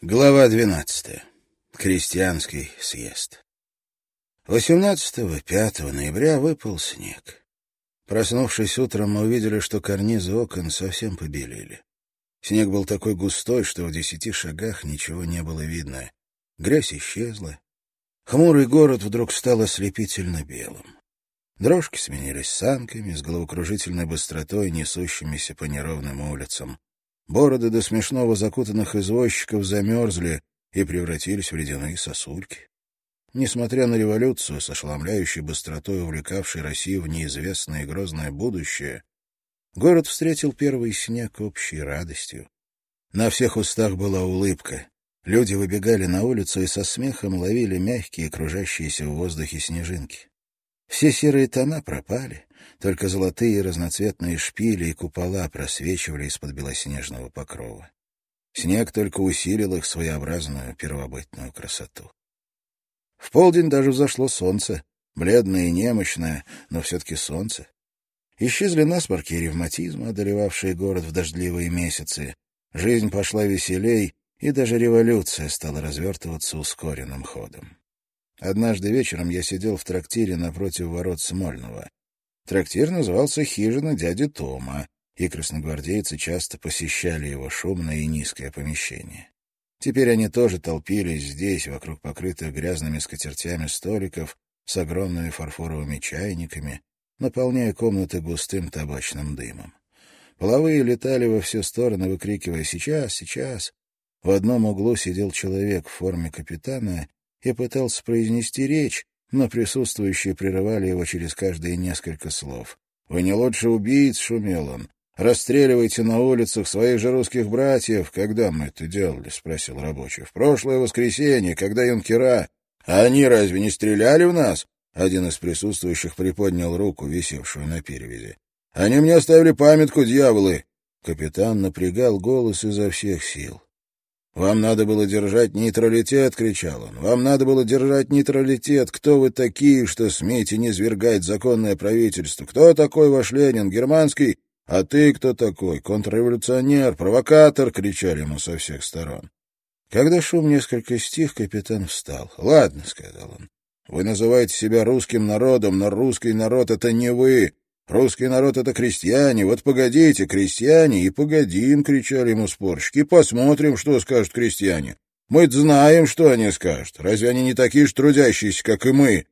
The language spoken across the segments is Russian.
Глава 12. Крестьянский съезд. 18-5 ноября выпал снег. Проснувшись утром, мы увидели, что карнизы окон совсем побелели. Снег был такой густой, что в десяти шагах ничего не было видно. Грязь исчезла. Хмурый город вдруг стал ослепительно белым. Дрожки сменились санками с головокружительной быстротой, несущимися по неровным улицам. Бороды до смешного закутанных извозчиков замерзли и превратились в ледяные сосульки. Несмотря на революцию, с ошеломляющей быстротой увлекавшей Россию в неизвестное и грозное будущее, город встретил первый снег общей радостью. На всех устах была улыбка. Люди выбегали на улицу и со смехом ловили мягкие, кружащиеся в воздухе снежинки. Все серые тона пропали, только золотые разноцветные шпили и купола просвечивали из-под белоснежного покрова. Снег только усилил их своеобразную первобытную красоту. В полдень даже взошло солнце, бледное и немощное, но все-таки солнце. Исчезли насморки и ревматизмы, одолевавшие город в дождливые месяцы. Жизнь пошла веселей, и даже революция стала развертываться ускоренным ходом. Однажды вечером я сидел в трактире напротив ворот Смольного. Трактир назывался «Хижина дяди Тома», и красногвардейцы часто посещали его шумное и низкое помещение. Теперь они тоже толпились здесь, вокруг покрытых грязными скатертями столиков с огромными фарфоровыми чайниками, наполняя комнаты густым табачным дымом. Половые летали во все стороны, выкрикивая «Сейчас! Сейчас!». В одном углу сидел человек в форме капитана и пытался произнести речь, но присутствующие прерывали его через каждые несколько слов. «Вы не лучше убийц», — шумел он. «Расстреливайте на улицах своих же русских братьев. Когда мы это делали?» — спросил рабочий. «В прошлое воскресенье, когда юнкера...» «А они разве не стреляли в нас?» Один из присутствующих приподнял руку, висевшую на перевязи. «Они мне оставили памятку, дьяволы!» Капитан напрягал голос изо всех сил. «Вам надо было держать нейтралитет!» — кричал он. «Вам надо было держать нейтралитет! Кто вы такие, что смеете низвергать законное правительство? Кто такой ваш Ленин? Германский? А ты кто такой? Контрреволюционер? Провокатор?» — кричали ему со всех сторон. Когда шум несколько стих, капитан встал. «Ладно», — сказал он. «Вы называете себя русским народом, но русский народ — это не вы. Русский народ — это крестьяне. Вот погодите, крестьяне, и погодим, — кричали ему спорщики, — посмотрим, что скажут крестьяне. мы знаем, что они скажут. Разве они не такие же трудящиеся, как и мы?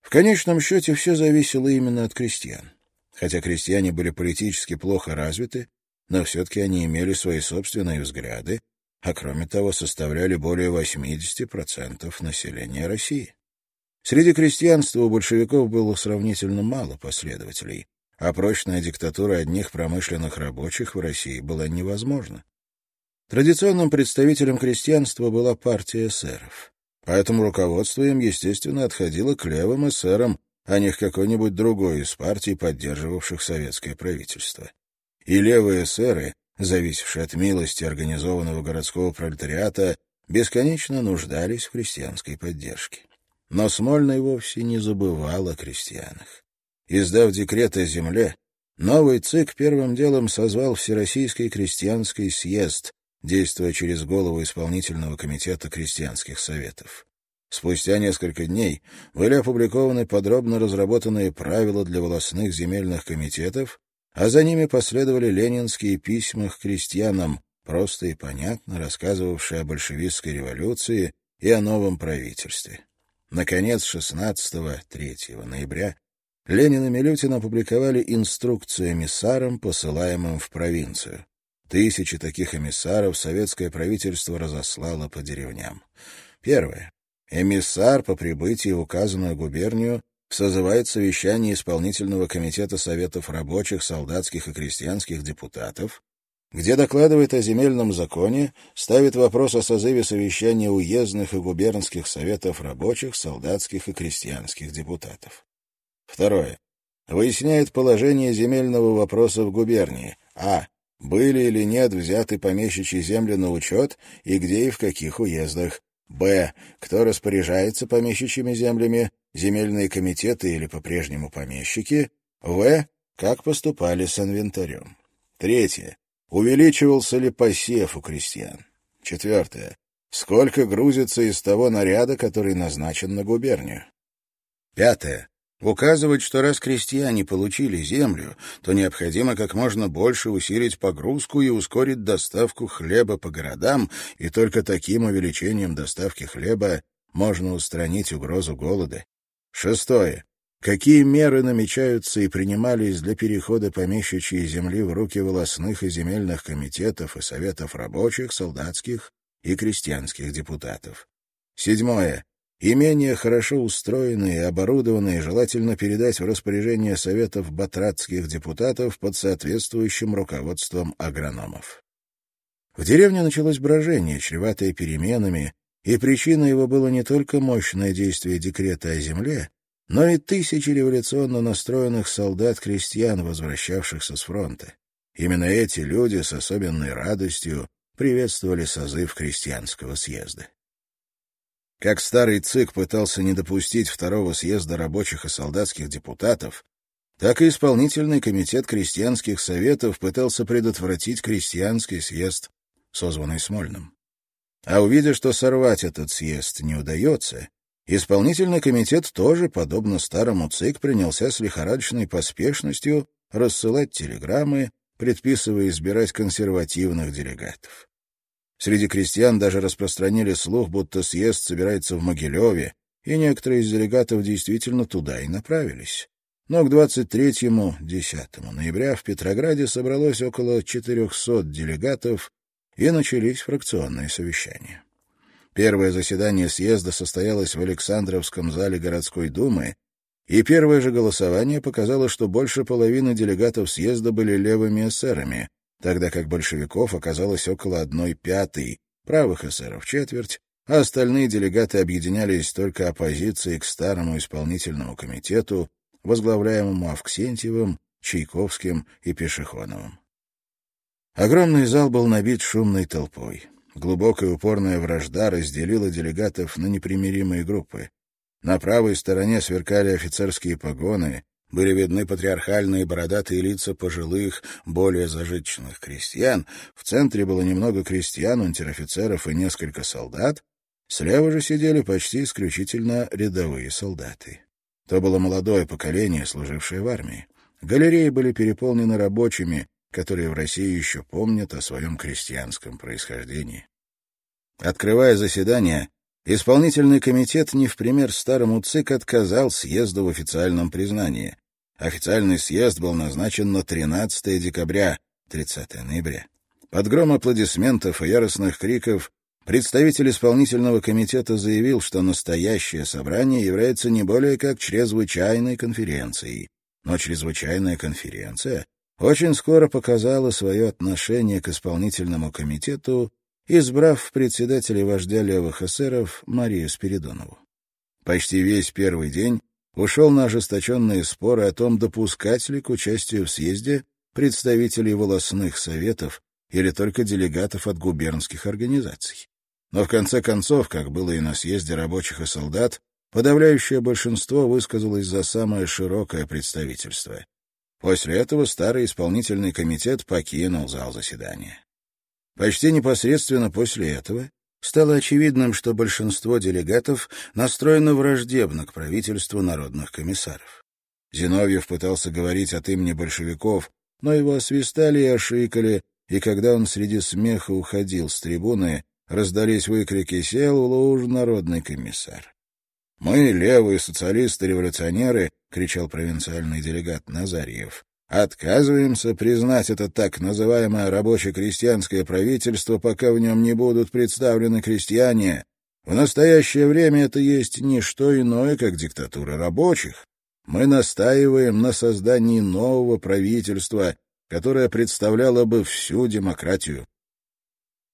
В конечном счете все зависело именно от крестьян. Хотя крестьяне были политически плохо развиты, но все-таки они имели свои собственные взгляды, а кроме того составляли более 80% населения России. Среди крестьянства у большевиков было сравнительно мало последователей, а прочная диктатура одних промышленных рабочих в России была невозможна. Традиционным представителем крестьянства была партия эсеров. Поэтому руководство им, естественно, отходило к левым эсерам, а не к какой-нибудь другой из партий, поддерживавших советское правительство. И левые эсеры, зависевшие от милости организованного городского пролетариата, бесконечно нуждались в крестьянской поддержке. Но Смольный вовсе не забывал о крестьянах. Издав декрет о земле, новый ЦИК первым делом созвал Всероссийский крестьянский съезд, действуя через голову исполнительного комитета крестьянских советов. Спустя несколько дней были опубликованы подробно разработанные правила для волосных земельных комитетов, а за ними последовали ленинские письма к крестьянам, просто и понятно рассказывавшие о большевистской революции и о новом правительстве. Наконец, 16-3 ноября Ленин и Милютин опубликовали инструкцию эмиссарам, посылаемым в провинцию. Тысячи таких эмиссаров советское правительство разослало по деревням. Первое. Эмиссар по прибытии в указанную губернию созывает совещание исполнительного комитета советов рабочих, солдатских и крестьянских депутатов, где докладывает о земельном законе, ставит вопрос о созыве совещания уездных и губернских советов рабочих, солдатских и крестьянских депутатов. Второе. Выясняет положение земельного вопроса в губернии. А. Были или нет взяты помещичьи земли на учет и где и в каких уездах. Б. Кто распоряжается помещичьими землями, земельные комитеты или по-прежнему помещики. В. Как поступали с инвентарем. Третье. Увеличивался ли посев у крестьян? Четвертое. Сколько грузится из того наряда, который назначен на губернию? Пятое. Указывать, что раз крестьяне получили землю, то необходимо как можно больше усилить погрузку и ускорить доставку хлеба по городам, и только таким увеличением доставки хлеба можно устранить угрозу голода. Шестое. Какие меры намечаются и принимались для перехода помещичьей земли в руки волосных и земельных комитетов и советов рабочих, солдатских и крестьянских депутатов? Седьмое. Имения хорошо устроенные и оборудованные желательно передать в распоряжение советов батратских депутатов под соответствующим руководством агрономов. В деревне началось брожение, чреватое переменами, и причиной его было не только мощное действие декрета о земле, но и тысячи революционно настроенных солдат-крестьян, возвращавшихся с фронта. Именно эти люди с особенной радостью приветствовали созыв крестьянского съезда. Как старый ЦИК пытался не допустить второго съезда рабочих и солдатских депутатов, так и исполнительный комитет крестьянских советов пытался предотвратить крестьянский съезд, созванный Смольным. А увидя, что сорвать этот съезд не удается, исполнительный комитет тоже, подобно старому ЦИК, принялся с лихорадочной поспешностью рассылать телеграммы, предписывая избирать консервативных делегатов. Среди крестьян даже распространили слух, будто съезд собирается в Могилеве, и некоторые из делегатов действительно туда и направились. Но к 23-10 ноября в Петрограде собралось около 400 делегатов, и начались фракционные совещания. Первое заседание съезда состоялось в Александровском зале городской думы, и первое же голосование показало, что больше половины делегатов съезда были левыми эсерами, тогда как большевиков оказалось около одной пятой, правых эсеров четверть, а остальные делегаты объединялись только оппозицией к старому исполнительному комитету, возглавляемому Авксентьевым, Чайковским и Пешехоновым. Огромный зал был набит шумной толпой. Глубокая упорная вражда разделила делегатов на непримиримые группы. На правой стороне сверкали офицерские погоны, были видны патриархальные бородатые лица пожилых, более зажиточных крестьян. В центре было немного крестьян, унтер-офицеров и несколько солдат. Слева же сидели почти исключительно рядовые солдаты. То было молодое поколение, служившее в армии. Галереи были переполнены рабочими, которые в России еще помнят о своем крестьянском происхождении. Открывая заседание, Исполнительный комитет не в пример старому ЦИК отказал съезду в официальном признании. Официальный съезд был назначен на 13 декабря, 30 ноября. Под гром аплодисментов и яростных криков представитель исполнительного комитета заявил, что настоящее собрание является не более как чрезвычайной конференцией. Но чрезвычайная конференция очень скоро показала свое отношение к исполнительному комитету избрав в председателя вождя левых эсеров Марию Спиридонову. Почти весь первый день ушел на ожесточенные споры о том, допускать ли к участию в съезде представителей волосных советов или только делегатов от губернских организаций. Но в конце концов, как было и на съезде рабочих и солдат, подавляющее большинство высказалось за самое широкое представительство. После этого старый исполнительный комитет покинул зал заседания. Почти непосредственно после этого стало очевидным, что большинство делегатов настроено враждебно к правительству народных комиссаров. Зиновьев пытался говорить от имени большевиков, но его освистали и ошикали, и когда он среди смеха уходил с трибуны, раздались выкрики «Сел в луж народный комиссар». «Мы, левые социалисты-революционеры», — кричал провинциальный делегат Назарьев, Отказываемся признать это так называемое рабоче-крестьянское правительство, пока в нем не будут представлены крестьяне. В настоящее время это есть не что иное, как диктатура рабочих. Мы настаиваем на создании нового правительства, которое представляло бы всю демократию.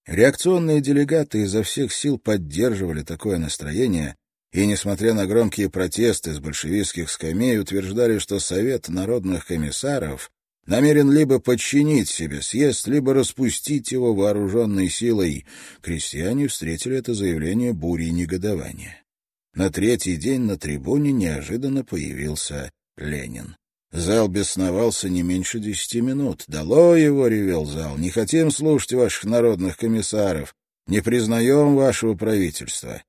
Реакционные делегаты изо всех сил поддерживали такое настроение, и, несмотря на громкие протесты с большевистских скамей, утверждали, что Совет народных комиссаров намерен либо подчинить себе съезд, либо распустить его вооруженной силой. Крестьяне встретили это заявление бурей негодования. На третий день на трибуне неожиданно появился Ленин. Зал бесновался не меньше десяти минут. «Дало его!» — ревел зал. «Не хотим слушать ваших народных комиссаров. Не признаем вашего правительства».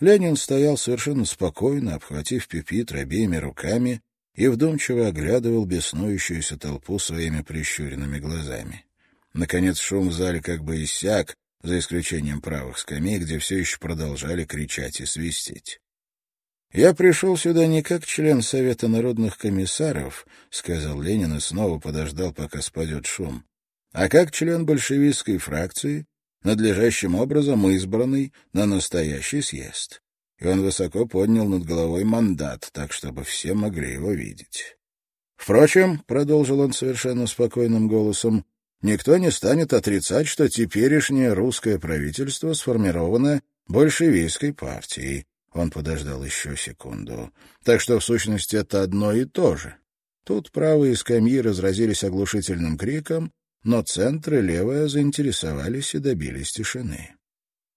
Ленин стоял совершенно спокойно, обхватив пюпитр обеими руками и вдумчиво оглядывал беснующуюся толпу своими прищуренными глазами. Наконец шум в зале как бы иссяк, за исключением правых скамей, где все еще продолжали кричать и свистеть. «Я пришел сюда не как член Совета народных комиссаров», — сказал Ленин и снова подождал, пока спадет шум, «а как член большевистской фракции, надлежащим образом избранный на настоящий съезд». И он высоко поднял над головой мандат, так, чтобы все могли его видеть. «Впрочем», — продолжил он совершенно спокойным голосом, «никто не станет отрицать, что теперешнее русское правительство сформировано большевистской партией» Он подождал еще секунду. Так что, в сущности, это одно и то же. Тут правые скамьи разразились оглушительным криком, но центр и левая заинтересовались и добились тишины.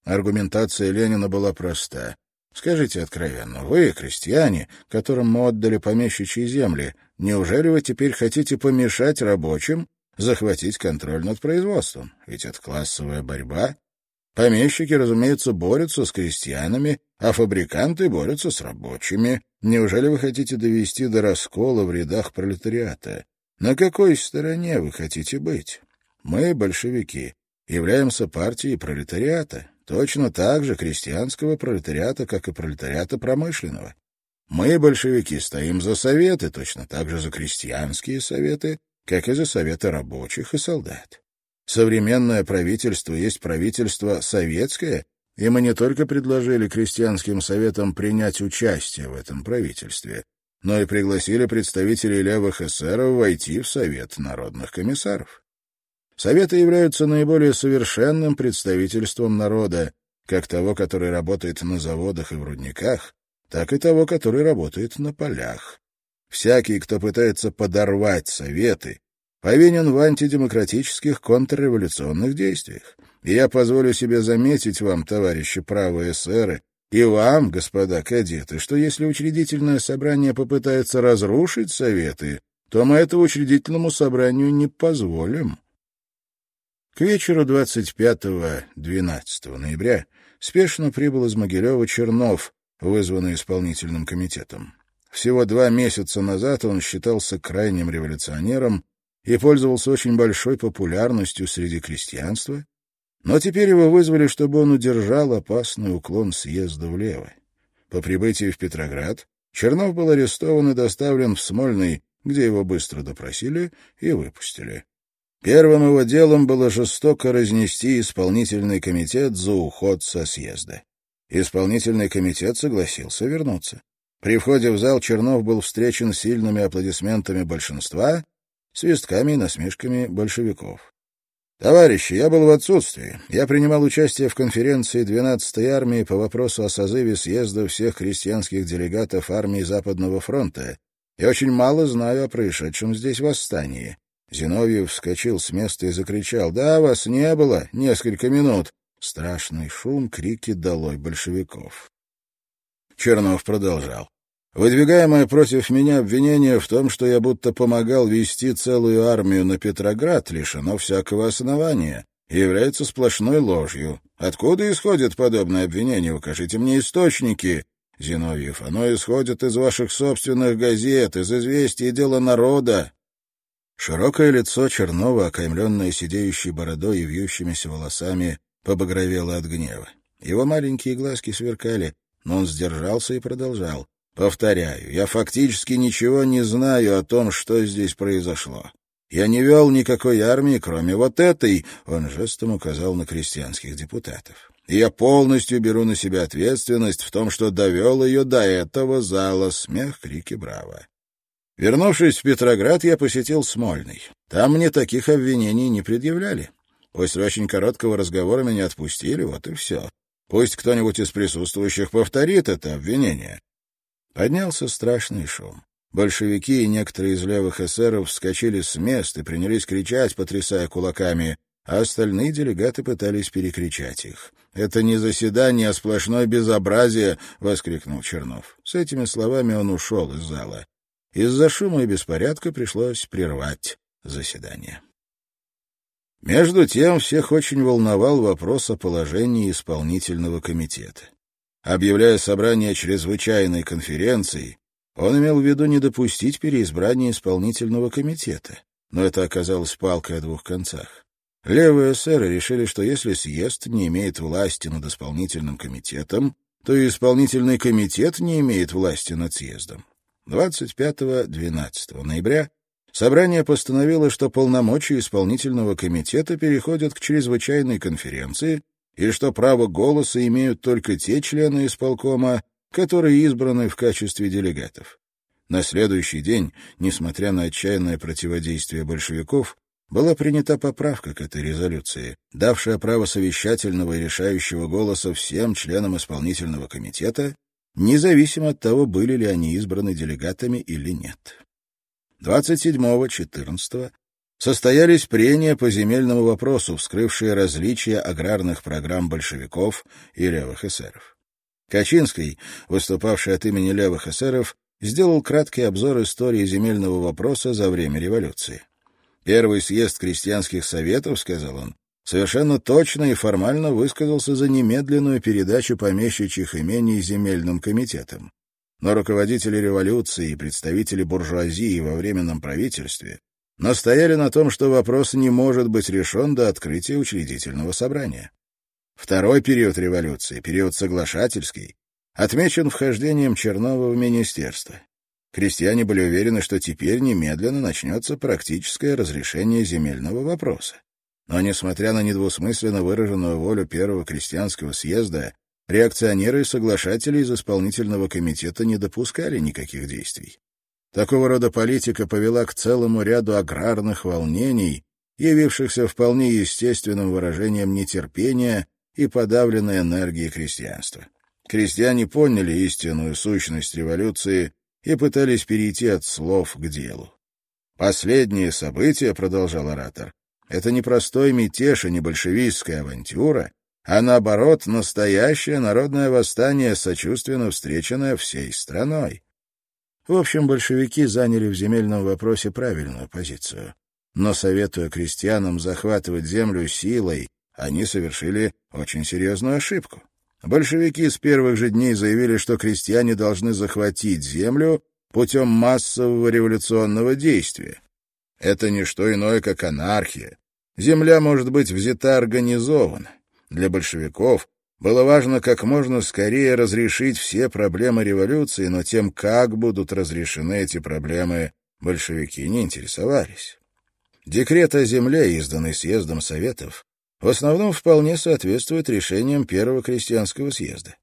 Аргументация Ленина была проста. Скажите откровенно, вы, крестьяне, которым мы отдали помещичьи земли, неужели вы теперь хотите помешать рабочим захватить контроль над производством? Ведь это классовая борьба. Помещики, разумеется, борются с крестьянами, а фабриканты борются с рабочими. Неужели вы хотите довести до раскола в рядах пролетариата? На какой стороне вы хотите быть? Мы, большевики, являемся партией пролетариата, точно так же крестьянского пролетариата, как и пролетариата промышленного. Мы, большевики, стоим за советы, точно так же за крестьянские советы, как и за советы рабочих и солдат. Современное правительство есть правительство советское, и мы не только предложили крестьянским советам принять участие в этом правительстве, но и пригласили представителей левых эсеров войти в Совет народных комиссаров. Советы являются наиболее совершенным представительством народа, как того, который работает на заводах и в рудниках, так и того, который работает на полях. Всякий, кто пытается подорвать советы, повинен в антидемократических контрреволюционных действиях. И я позволю себе заметить вам, товарищи правые эсеры, и вам, господа кадеты, что если учредительное собрание попытается разрушить советы, то мы этого учредительному собранию не позволим. К вечеру 25-12 ноября спешно прибыл из Могилева Чернов, вызванный исполнительным комитетом. Всего два месяца назад он считался крайним революционером и пользовался очень большой популярностью среди крестьянства, но теперь его вызвали, чтобы он удержал опасный уклон съезда влево. По прибытии в Петроград Чернов был арестован и доставлен в Смольный, где его быстро допросили и выпустили. Первым его делом было жестоко разнести исполнительный комитет за уход со съезда. Исполнительный комитет согласился вернуться. При входе в зал Чернов был встречен сильными аплодисментами большинства свистками и насмешками большевиков. «Товарищи, я был в отсутствии. Я принимал участие в конференции 12-й армии по вопросу о созыве съезда всех крестьянских делегатов армии Западного фронта и очень мало знаю о происшедшем здесь восстании». Зиновьев вскочил с места и закричал. «Да, вас не было несколько минут». Страшный шум, крики «Долой большевиков!». Чернов продолжал. Выдвигаемое против меня обвинение в том, что я будто помогал вести целую армию на Петроград, лишено всякого основания и является сплошной ложью. Откуда исходит подобное обвинение? Укажите мне источники. Зиновьев, оно исходит из ваших собственных газет, из известий дела народа. Широкое лицо Чернова, окаймленное сидеющей бородой и вьющимися волосами, побагровело от гнева. Его маленькие глазки сверкали, но он сдержался и продолжал. Повторяю, я фактически ничего не знаю о том, что здесь произошло. Я не вел никакой армии, кроме вот этой, он жестом указал на крестьянских депутатов. И я полностью беру на себя ответственность в том, что довел ее до этого зала. Смех, крики, браво. Вернувшись в Петроград, я посетил Смольный. Там мне таких обвинений не предъявляли. После очень короткого разговора меня отпустили, вот и все. Пусть кто-нибудь из присутствующих повторит это обвинение. Поднялся страшный шум. Большевики и некоторые из левых эсеров вскочили с мест и принялись кричать, потрясая кулаками, а остальные делегаты пытались перекричать их. «Это не заседание, а сплошное безобразие!» — воскликнул Чернов. С этими словами он ушел из зала. Из-за шума и беспорядка пришлось прервать заседание. Между тем всех очень волновал вопрос о положении исполнительного комитета. Объявляя собрание чрезвычайной конференции, он имел в виду не допустить переизбрания исполнительного комитета, но это оказалось палкой о двух концах. Левые эсеры решили, что если съезд не имеет власти над исполнительным комитетом, то и исполнительный комитет не имеет власти над съездом. 25-12 ноября собрание постановило, что полномочия исполнительного комитета переходят к чрезвычайной конференции и что право голоса имеют только те члены исполкома, которые избраны в качестве делегатов. На следующий день, несмотря на отчаянное противодействие большевиков, была принята поправка к этой резолюции, давшая право совещательного и решающего голоса всем членам исполнительного комитета, независимо от того, были ли они избраны делегатами или нет. 27-14 состоялись прения по земельному вопросу, вскрывшие различия аграрных программ большевиков и левых эсеров. Качинский, выступавший от имени левых эсеров, сделал краткий обзор истории земельного вопроса за время революции. Первый съезд крестьянских советов, сказал он, совершенно точно и формально высказался за немедленную передачу помещичьих имений земельным комитетам. Но руководители революции и представители буржуазии во временном правительстве настояли на том, что вопрос не может быть решен до открытия учредительного собрания. Второй период революции, период соглашательский, отмечен вхождением Чернова в министерство. Крестьяне были уверены, что теперь немедленно начнется практическое разрешение земельного вопроса. Но, несмотря на недвусмысленно выраженную волю Первого крестьянского съезда, реакционеры и соглашатели из исполнительного комитета не допускали никаких действий. Такого рода политика повела к целому ряду аграрных волнений, явившихся вполне естественным выражением нетерпения и подавленной энергии крестьянства. Крестьяне поняли истинную сущность революции и пытались перейти от слов к делу. Последние события, — продолжал оратор, — это не простой мятеж и не большевистская авантюра, а наоборот настоящее народное восстание, сочувственно встреченное всей страной. В общем, большевики заняли в земельном вопросе правильную позицию. Но, советуя крестьянам захватывать землю силой, они совершили очень серьезную ошибку. Большевики с первых же дней заявили, что крестьяне должны захватить землю путем массового революционного действия. Это не что иное, как анархия. Земля может быть взята организованно. Для большевиков было важно как можно скорее разрешить все проблемы революции, но тем, как будут разрешены эти проблемы, большевики не интересовались. Декрет о земле, изданный съездом Советов, в основном вполне соответствует решениям Первого крестьянского съезда.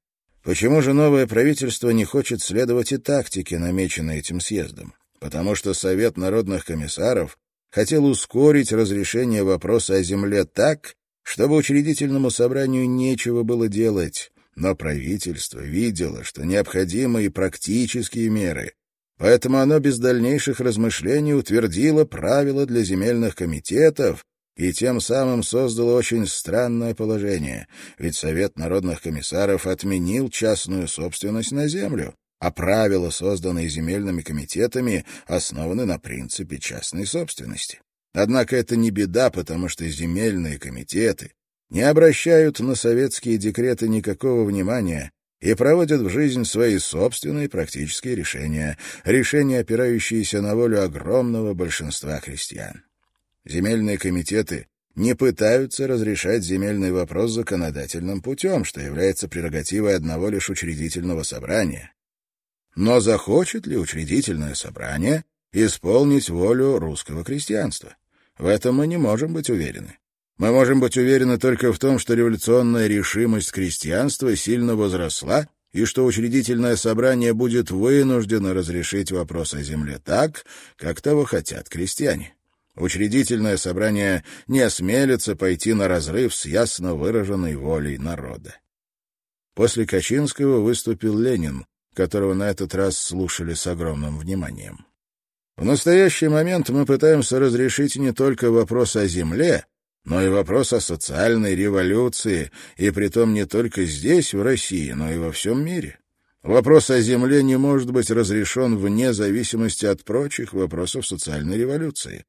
Почему же новое правительство не хочет следовать и тактике, намеченной этим съездом? Потому что Совет народных комиссаров хотел ускорить разрешение вопроса о земле так, чтобы учредительному собранию нечего было делать, но правительство видело, что необходимы и практические меры, поэтому оно без дальнейших размышлений утвердило правила для земельных комитетов, и тем самым создало очень странное положение, ведь Совет народных комиссаров отменил частную собственность на землю, а правила, созданные земельными комитетами, основаны на принципе частной собственности. Однако это не беда, потому что земельные комитеты не обращают на советские декреты никакого внимания и проводят в жизнь свои собственные практические решения, решения, опирающиеся на волю огромного большинства крестьян. Земельные комитеты не пытаются разрешать земельный вопрос законодательным путем, что является прерогативой одного лишь учредительного собрания. Но захочет ли учредительное собрание исполнить волю русского крестьянства? В этом мы не можем быть уверены. Мы можем быть уверены только в том, что революционная решимость крестьянства сильно возросла и что учредительное собрание будет вынуждено разрешить вопрос о земле так, как того хотят крестьяне. Учредительное собрание не осмелится пойти на разрыв с ясно выраженной волей народа. После Качинского выступил Ленин, которого на этот раз слушали с огромным вниманием. В настоящий момент мы пытаемся разрешить не только вопрос о земле, но и вопрос о социальной революции, и притом не только здесь, в России, но и во всем мире. Вопрос о земле не может быть разрешен вне зависимости от прочих вопросов социальной революции.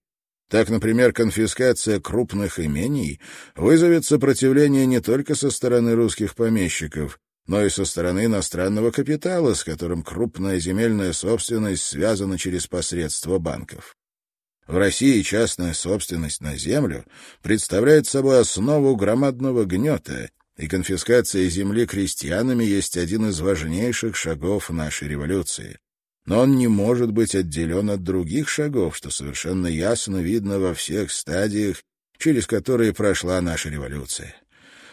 Так, например, конфискация крупных имений вызовет сопротивление не только со стороны русских помещиков, но и со стороны иностранного капитала, с которым крупная земельная собственность связана через посредство банков. В России частная собственность на землю представляет собой основу громадного гнета, и конфискация земли крестьянами есть один из важнейших шагов нашей революции но он не может быть отделен от других шагов, что совершенно ясно видно во всех стадиях, через которые прошла наша революция.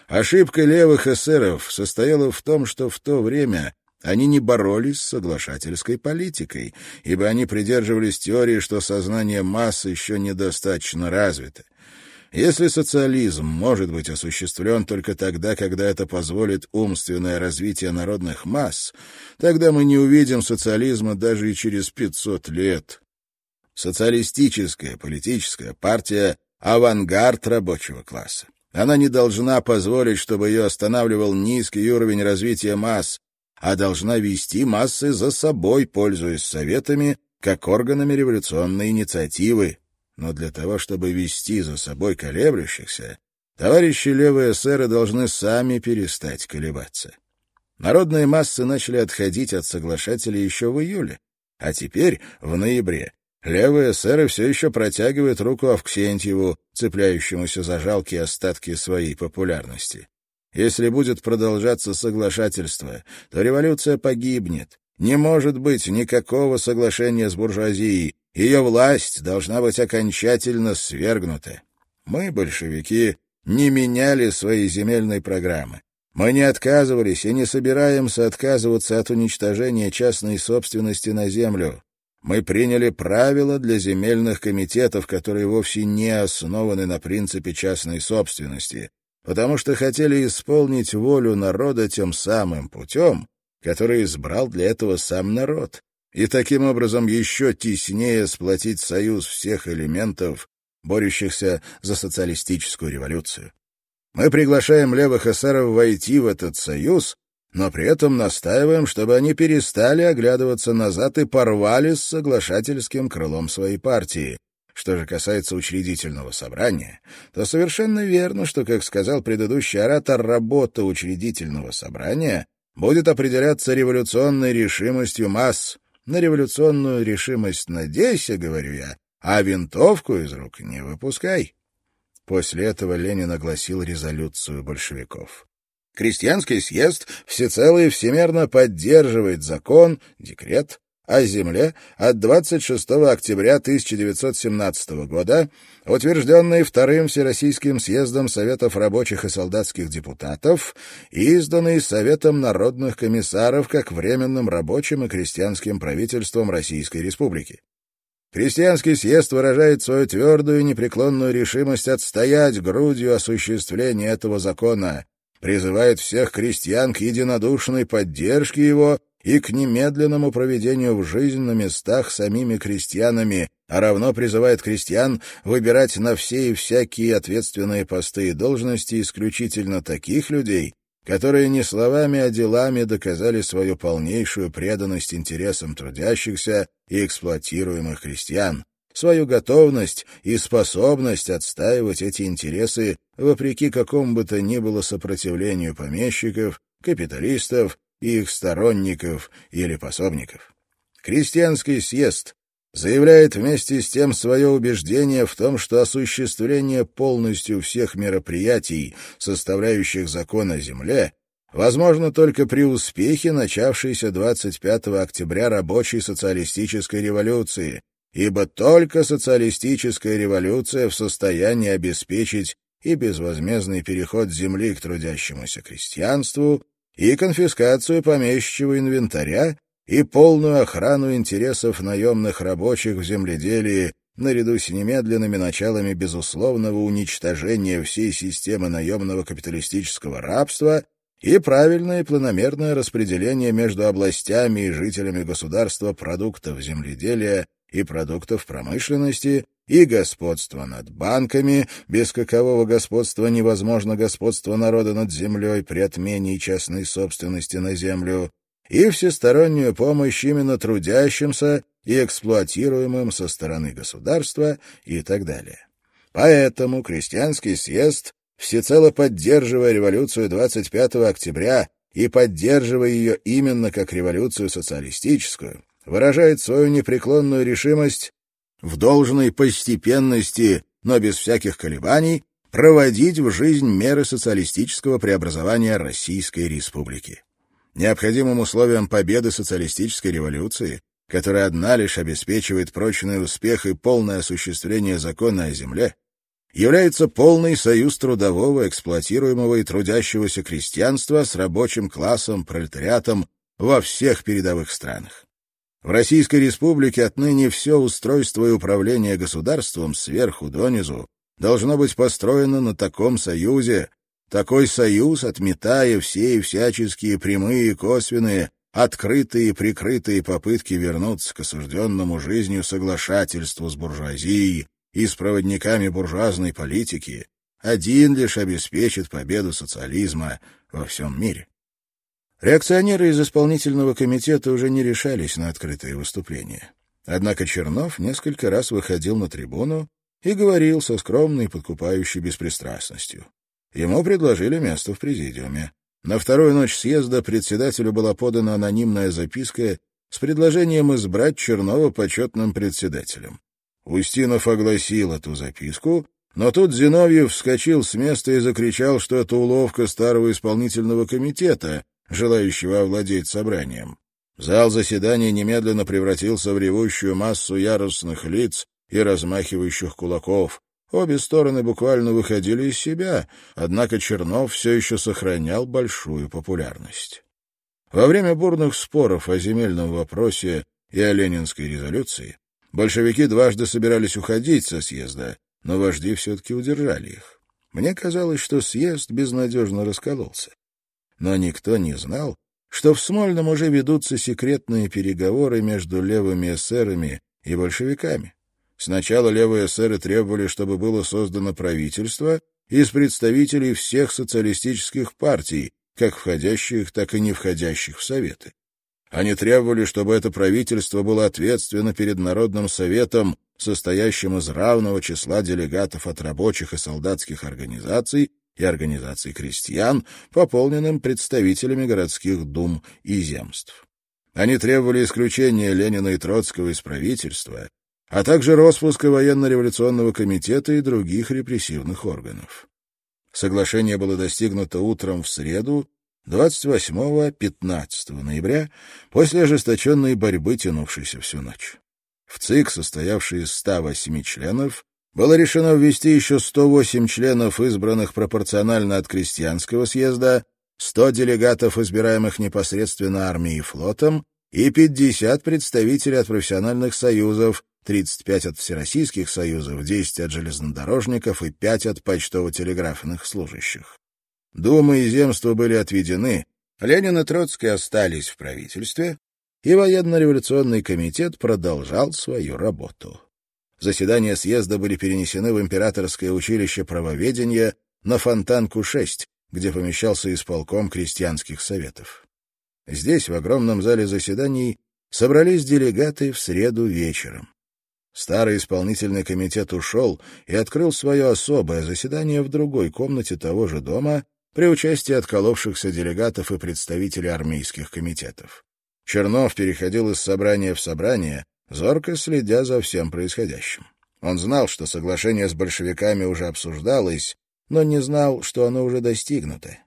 Ошибка левых эсеров состояла в том, что в то время они не боролись с соглашательской политикой, ибо они придерживались теории, что сознание масс еще недостаточно развито. Если социализм может быть осуществлен только тогда, когда это позволит умственное развитие народных масс, тогда мы не увидим социализма даже и через 500 лет. Социалистическая политическая партия — авангард рабочего класса. Она не должна позволить, чтобы ее останавливал низкий уровень развития масс, а должна вести массы за собой, пользуясь советами, как органами революционной инициативы, но для того, чтобы вести за собой колеблющихся, товарищи левые эсеры должны сами перестать колебаться. Народные массы начали отходить от соглашателей еще в июле, а теперь, в ноябре, левые эсеры все еще протягивают руку Авксентьеву, цепляющемуся за жалкие остатки своей популярности. Если будет продолжаться соглашательство, то революция погибнет. Не может быть никакого соглашения с буржуазией, ее власть должна быть окончательно свергнута. Мы, большевики, не меняли свои земельные программы. Мы не отказывались и не собираемся отказываться от уничтожения частной собственности на землю. Мы приняли правила для земельных комитетов, которые вовсе не основаны на принципе частной собственности, потому что хотели исполнить волю народа тем самым путем, который избрал для этого сам народ и таким образом еще теснее сплотить союз всех элементов, борющихся за социалистическую революцию. Мы приглашаем левых эсеров войти в этот союз, но при этом настаиваем, чтобы они перестали оглядываться назад и порвали с соглашательским крылом своей партии. Что же касается учредительного собрания, то совершенно верно, что, как сказал предыдущий оратор, работа учредительного собрания будет определяться революционной решимостью масс, на революционную решимость надейся, говорю я, а винтовку из рук не выпускай. После этого Ленин огласил резолюцию большевиков. Крестьянский съезд всецело и всемерно поддерживает закон, декрет, о земле от 26 октября 1917 года, утвержденный Вторым Всероссийским съездом Советов рабочих и солдатских депутатов изданный Советом народных комиссаров как временным рабочим и крестьянским правительством Российской Республики. Крестьянский съезд выражает свою твердую и непреклонную решимость отстоять грудью осуществление этого закона, призывает всех крестьян к единодушной поддержке его и к немедленному проведению в жизнь на местах самими крестьянами, а равно призывает крестьян выбирать на все и всякие ответственные посты и должности исключительно таких людей, которые не словами, а делами доказали свою полнейшую преданность интересам трудящихся и эксплуатируемых крестьян, свою готовность и способность отстаивать эти интересы вопреки какому бы то ни было сопротивлению помещиков, капиталистов и их сторонников или пособников. Крестьянский съезд заявляет вместе с тем свое убеждение в том, что осуществление полностью всех мероприятий, составляющих закон о земле, возможно только при успехе начавшейся 25 октября рабочей социалистической революции, ибо только социалистическая революция в состоянии обеспечить и безвозмездный переход земли к трудящемуся крестьянству, и конфискацию помещичьего инвентаря, и полную охрану интересов наемных рабочих в земледелии, наряду с немедленными началами безусловного уничтожения всей системы наемного капиталистического рабства и правильное и планомерное распределение между областями и жителями государства продуктов земледелия и продуктов промышленности, и господство над банками, без какового господства невозможно господство народа над землей при отмене частной собственности на землю, и всестороннюю помощь именно трудящимся и эксплуатируемым со стороны государства и так далее. Поэтому крестьянский съезд, всецело поддерживая революцию 25 октября и поддерживая ее именно как революцию социалистическую, выражает свою непреклонную решимость в должной постепенности, но без всяких колебаний, проводить в жизнь меры социалистического преобразования Российской Республики. Необходимым условием победы социалистической революции, которая одна лишь обеспечивает прочный успех и полное осуществление закона о земле, является полный союз трудового, эксплуатируемого и трудящегося крестьянства с рабочим классом, пролетариатом во всех передовых странах. В Российской Республике отныне все устройство и управление государством сверху донизу должно быть построено на таком союзе, такой союз, отметая все и всяческие прямые и косвенные, открытые и прикрытые попытки вернуться к осужденному жизнью соглашательству с буржуазией и с проводниками буржуазной политики, один лишь обеспечит победу социализма во всем мире. Реакционеры из исполнительного комитета уже не решались на открытые выступления. Однако Чернов несколько раз выходил на трибуну и говорил со скромной подкупающей беспристрастностью. Ему предложили место в президиуме. На вторую ночь съезда председателю была подана анонимная записка с предложением избрать Чернова почетным председателем. Устинов огласил эту записку, но тут Зиновьев вскочил с места и закричал, что это уловка старого исполнительного комитета, желающего овладеть собранием. Зал заседания немедленно превратился в ревущую массу яростных лиц и размахивающих кулаков. Обе стороны буквально выходили из себя, однако Чернов все еще сохранял большую популярность. Во время бурных споров о земельном вопросе и о ленинской резолюции большевики дважды собирались уходить со съезда, но вожди все-таки удержали их. Мне казалось, что съезд безнадежно раскололся но никто не знал, что в Смольном уже ведутся секретные переговоры между левыми эсерами и большевиками. Сначала левые эсеры требовали, чтобы было создано правительство из представителей всех социалистических партий, как входящих, так и не входящих в Советы. Они требовали, чтобы это правительство было ответственно перед Народным Советом, состоящим из равного числа делегатов от рабочих и солдатских организаций и организаций крестьян, пополненным представителями городских дум и земств. Они требовали исключения Ленина и Троцкого из правительства, а также распуска военно-революционного комитета и других репрессивных органов. Соглашение было достигнуто утром в среду 28-15 ноября после ожесточенной борьбы, тянувшейся всю ночь. В ЦИК, состоявший из 108 членов, было решено ввести еще 108 членов, избранных пропорционально от крестьянского съезда, 100 делегатов, избираемых непосредственно армией и флотом, и 50 представителей от профессиональных союзов, 35 от всероссийских союзов, 10 от железнодорожников и 5 от почтово-телеграфных служащих. Думы и земства были отведены, Ленин и Троцкий остались в правительстве, и военно-революционный комитет продолжал свою работу. Заседания съезда были перенесены в Императорское училище правоведения на Фонтанку-6, где помещался исполком крестьянских советов. Здесь, в огромном зале заседаний, собрались делегаты в среду вечером. Старый исполнительный комитет ушел и открыл свое особое заседание в другой комнате того же дома при участии отколовшихся делегатов и представителей армейских комитетов. Чернов переходил из собрания в собрание, зорко следя за всем происходящим. Он знал, что соглашение с большевиками уже обсуждалось, но не знал, что оно уже достигнуто.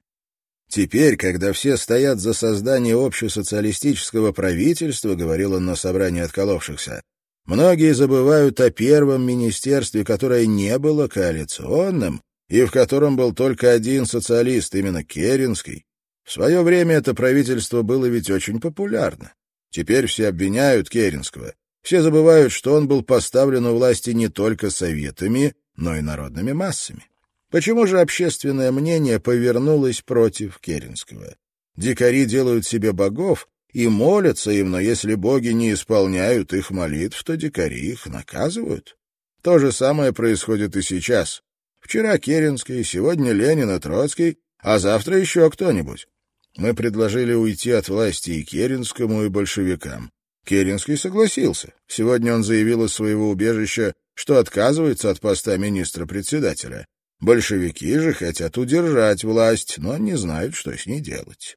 Теперь, когда все стоят за создание общесоциалистического правительства, говорил он на собрании отколовшихся, многие забывают о первом министерстве, которое не было коалиционным и в котором был только один социалист, именно Керенский. В свое время это правительство было ведь очень популярно. Теперь все обвиняют Керенского, все забывают, что он был поставлен у власти не только советами, но и народными массами. Почему же общественное мнение повернулось против Керенского? Дикари делают себе богов и молятся им, но если боги не исполняют их молитв, то дикари их наказывают. То же самое происходит и сейчас. Вчера Керенский, сегодня Ленин и Троцкий, а завтра еще кто-нибудь. Мы предложили уйти от власти и Керенскому, и большевикам. Керенский согласился. Сегодня он заявил из своего убежища, что отказывается от поста министра-председателя. Большевики же хотят удержать власть, но не знают, что с ней делать.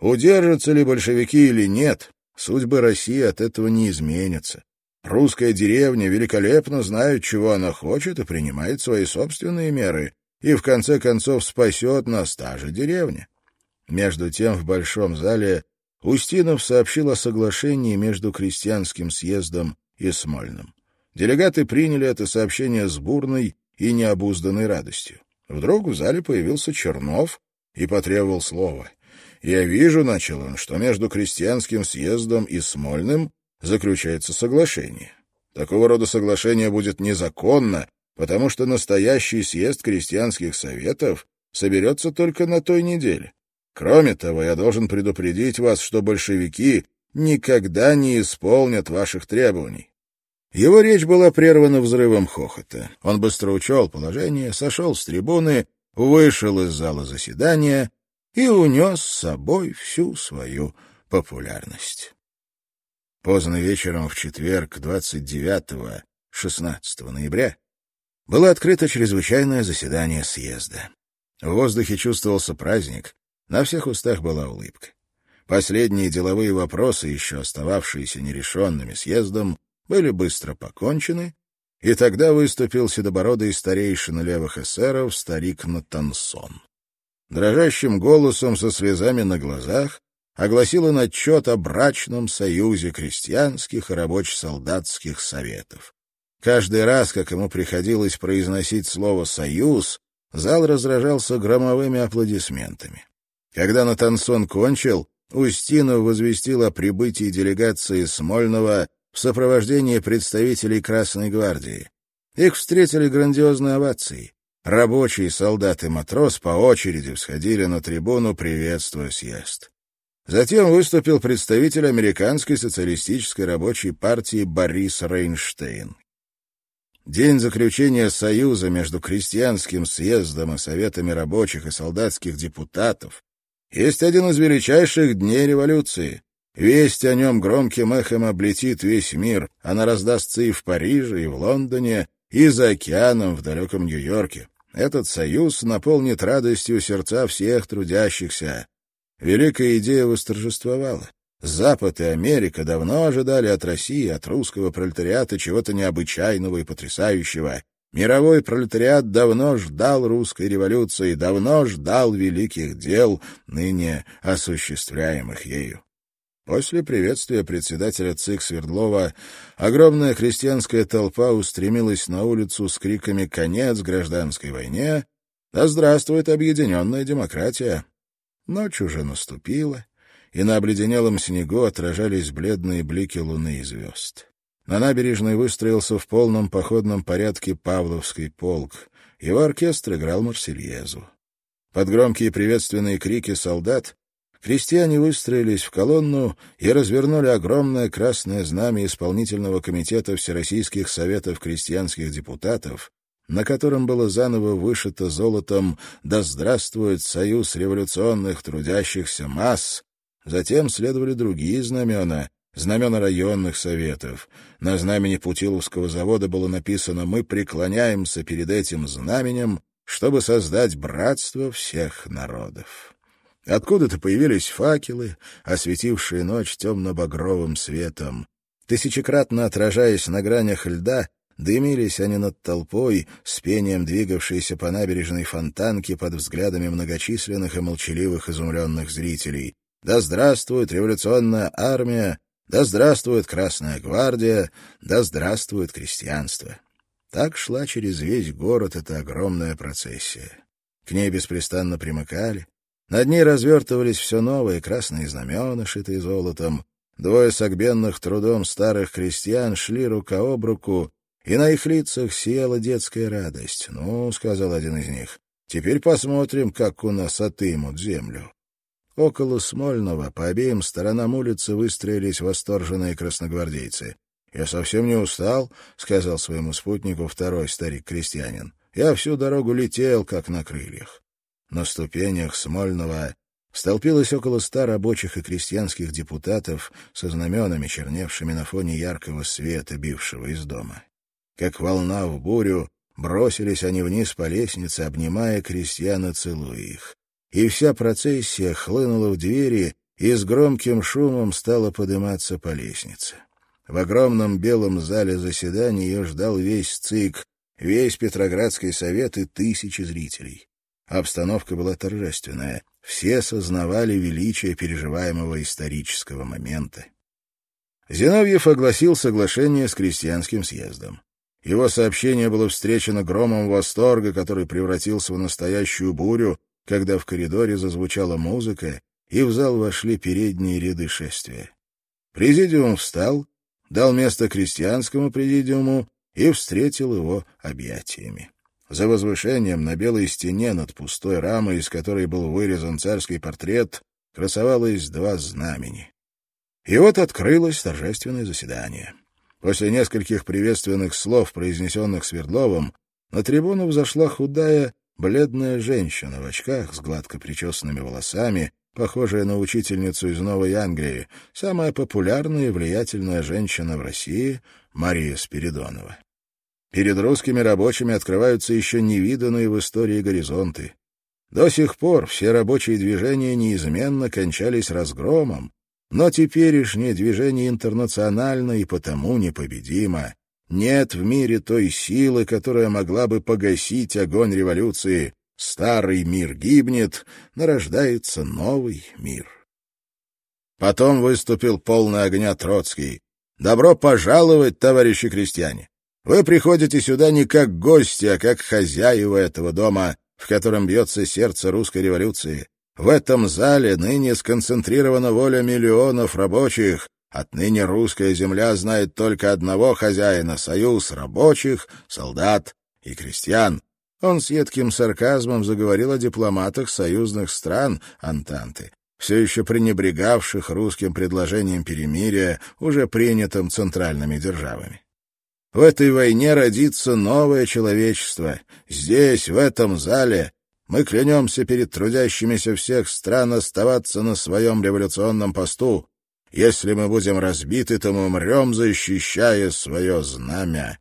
Удержатся ли большевики или нет, судьбы России от этого не изменятся. Русская деревня великолепно знает, чего она хочет, и принимает свои собственные меры, и в конце концов спасет нас та же деревня. Между тем в Большом зале Устинов сообщил о соглашении между крестьянским съездом и Смольным. Делегаты приняли это сообщение с бурной и необузданной радостью. Вдруг в зале появился Чернов и потребовал слова. «Я вижу, — начал он, — что между крестьянским съездом и Смольным заключается соглашение. Такого рода соглашение будет незаконно, потому что настоящий съезд крестьянских советов соберется только на той неделе. Кроме того, я должен предупредить вас, что большевики никогда не исполнят ваших требований. Его речь была прервана взрывом хохота. Он быстро учел положение, сошел с трибуны, вышел из зала заседания и унес с собой всю свою популярность. Поздно вечером в четверг, 29-16 ноября, было открыто чрезвычайное заседание съезда. В воздухе чувствовался праздник, на всех устах была улыбка. Последние деловые вопросы, еще остававшиеся нерешенными съездом, были быстро покончены, и тогда выступил седобородый старейшина левых эсеров старик Натансон. Дрожащим голосом со слезами на глазах огласил он отчет о брачном союзе крестьянских и рабоче-солдатских советов. Каждый раз, как ему приходилось произносить слово «союз», зал разражался громовыми аплодисментами. Когда Натансон кончил, Устинов возвестил о прибытии делегации Смольного в сопровождении представителей Красной гвардии. Их встретили грандиозной овацией. Рабочие, солдат и матрос по очереди всходили на трибуну, приветствуя съезд. Затем выступил представитель Американской социалистической рабочей партии Борис Рейнштейн. День заключения союза между крестьянским съездом и советами рабочих и солдатских депутатов есть один из величайших дней революции. Весть о нем громким эхом облетит весь мир. Она раздастся и в Париже, и в Лондоне, и за океаном в далеком Нью-Йорке. Этот союз наполнит радостью сердца всех трудящихся. Великая идея восторжествовала. Запад и Америка давно ожидали от России, от русского пролетариата чего-то необычайного и потрясающего. Мировой пролетариат давно ждал русской революции, давно ждал великих дел, ныне осуществляемых ею. После приветствия председателя ЦИК Свердлова огромная крестьянская толпа устремилась на улицу с криками «Конец гражданской войне!» «Да здравствует объединенная демократия!» Ночь уже наступила, и на обледенелом снегу отражались бледные блики луны и звезд. На набережной выстроился в полном походном порядке Павловский полк. Его оркестр играл Марсельезу. Под громкие приветственные крики солдат крестьяне выстроились в колонну и развернули огромное красное знамя исполнительного комитета Всероссийских советов крестьянских депутатов, на котором было заново вышито золотом «Да здравствует Союз революционных трудящихся масс», затем следовали другие знамена, знамена районных советов. На знамени Путиловского завода было написано «Мы преклоняемся перед этим знаменем, чтобы создать братство всех народов». Откуда-то появились факелы, осветившие ночь темно-багровым светом. Тысячекратно отражаясь на гранях льда, дымились они над толпой, с пением двигавшейся по набережной фонтанки под взглядами многочисленных и молчаливых изумленных зрителей. Да здравствует революционная армия! Да здравствует Красная Гвардия, да здравствует крестьянство. Так шла через весь город эта огромная процессия. К ней беспрестанно примыкали. Над ней развертывались все новые красные знамена, шитые золотом. Двое согбенных трудом старых крестьян шли рука об руку, и на их лицах сияла детская радость. «Ну, — сказал один из них, — теперь посмотрим, как у нас отымут землю». Около Смольного по обеим сторонам улицы выстроились восторженные красногвардейцы. «Я совсем не устал», — сказал своему спутнику второй старик-крестьянин. «Я всю дорогу летел, как на крыльях». На ступенях Смольного столпилось около ста рабочих и крестьянских депутатов со знаменами, черневшими на фоне яркого света, бившего из дома. Как волна в бурю, бросились они вниз по лестнице, обнимая крестьян и целуя их. И вся процессия хлынула в двери и с громким шумом стала подниматься по лестнице. В огромном белом зале заседаний ее ждал весь ЦИК, весь Петроградский совет и тысячи зрителей. Обстановка была торжественная. Все сознавали величие переживаемого исторического момента. Зиновьев огласил соглашение с крестьянским съездом. Его сообщение было встречено громом восторга, который превратился в настоящую бурю, когда в коридоре зазвучала музыка, и в зал вошли передние ряды шествия. Президиум встал, дал место крестьянскому президиуму и встретил его объятиями. За возвышением на белой стене над пустой рамой, из которой был вырезан царский портрет, красовалось два знамени. И вот открылось торжественное заседание. После нескольких приветственных слов, произнесенных Свердловым, на трибуну взошла худая, бледная женщина в очках с гладко причесанными волосами, похожая на учительницу из Новой Англии, самая популярная и влиятельная женщина в России Мария Спиридонова. Перед русскими рабочими открываются еще невиданные в истории горизонты. До сих пор все рабочие движения неизменно кончались разгромом, но теперешнее движение интернационально и потому непобедимо. Нет в мире той силы, которая могла бы погасить огонь революции. Старый мир гибнет, нарождается новый мир. Потом выступил полный огня Троцкий. «Добро пожаловать, товарищи крестьяне! Вы приходите сюда не как гости, а как хозяева этого дома, в котором бьется сердце русской революции. В этом зале ныне сконцентрирована воля миллионов рабочих. Отныне русская земля знает только одного хозяина — союз рабочих, солдат и крестьян. Он с едким сарказмом заговорил о дипломатах союзных стран Антанты, все еще пренебрегавших русским предложением перемирия, уже принятым центральными державами. В этой войне родится новое человечество. Здесь, в этом зале, мы клянемся перед трудящимися всех стран оставаться на своем революционном посту. Если мы будем разбиты, то мы умрем, защищая свое знамя.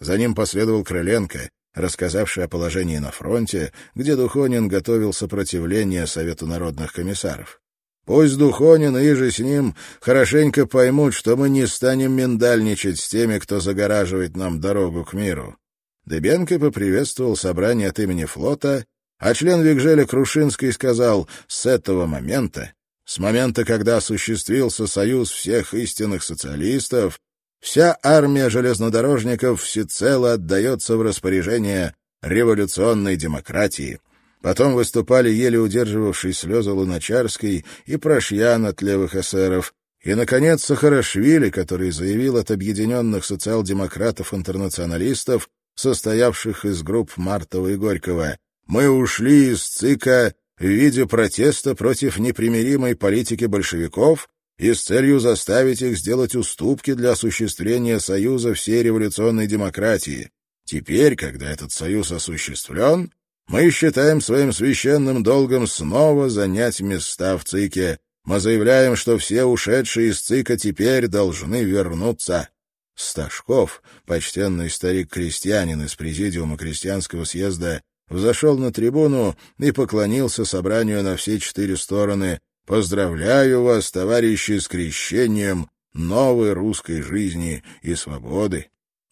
За ним последовал Крыленко, рассказавший о положении на фронте, где Духонин готовил сопротивление Совету народных комиссаров. Пусть Духонин и же с ним хорошенько поймут, что мы не станем миндальничать с теми, кто загораживает нам дорогу к миру. Дебенко поприветствовал собрание от имени флота, а член Вигжеля Крушинский сказал, с этого момента, с момента, когда осуществился союз всех истинных социалистов, Вся армия железнодорожников всецело отдается в распоряжение революционной демократии. Потом выступали еле удерживавший слезы Луначарский и Прошьян от левых эсеров, и, наконец, Сахарашвили, который заявил от объединенных социал-демократов-интернационалистов, состоявших из групп Мартова и Горького, «Мы ушли из ЦИКа в виде протеста против непримиримой политики большевиков и с целью заставить их сделать уступки для осуществления союза всей революционной демократии. Теперь, когда этот союз осуществлен, мы считаем своим священным долгом снова занять места в ЦИКе. Мы заявляем, что все ушедшие из ЦИКа теперь должны вернуться. Сташков, почтенный старик-крестьянин из Президиума Крестьянского съезда, взошел на трибуну и поклонился собранию на все четыре стороны, Поздравляю вас, товарищи, с крещением новой русской жизни и свободы.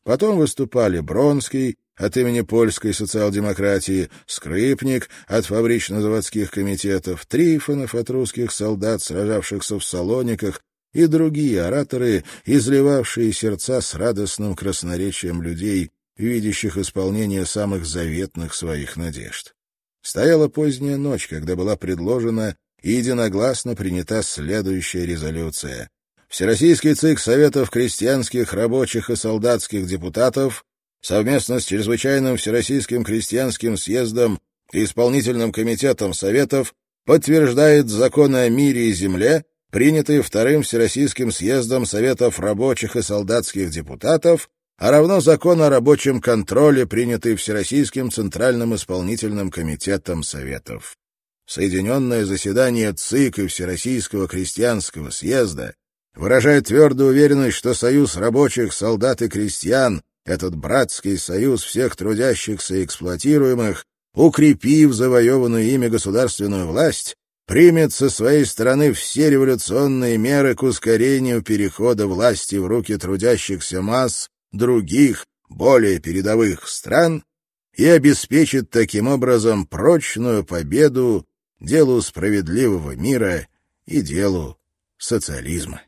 Потом выступали Бронский от имени польской социал-демократии, Скрипник от фабрично-заводских комитетов, Трифонов от русских солдат, сражавшихся в Салониках, и другие ораторы, изливавшие сердца с радостным красноречием людей, видящих исполнение самых заветных своих надежд. Стояла поздняя ночь, когда была предложена и единогласно принята следующая резолюция. Всероссийский ЦИК Советов крестьянских, рабочих и солдатских депутатов совместно с Чрезвычайным Всероссийским крестьянским съездом и Исполнительным комитетом Советов подтверждает законы о мире и земле, принятые Вторым Всероссийским съездом Советов рабочих и солдатских депутатов, а равно закон о рабочем контроле, принятый Всероссийским Центральным исполнительным комитетом Советов. Соединенное заседание ЦИК и Всероссийского крестьянского съезда выражает твердую уверенность, что союз рабочих, солдат и крестьян, этот братский союз всех трудящихся и эксплуатируемых, укрепив завоеванную ими государственную власть, примет со своей стороны все революционные меры к ускорению перехода власти в руки трудящихся масс других, более передовых стран и обеспечит таким образом прочную победу делу справедливого мира и делу социализма.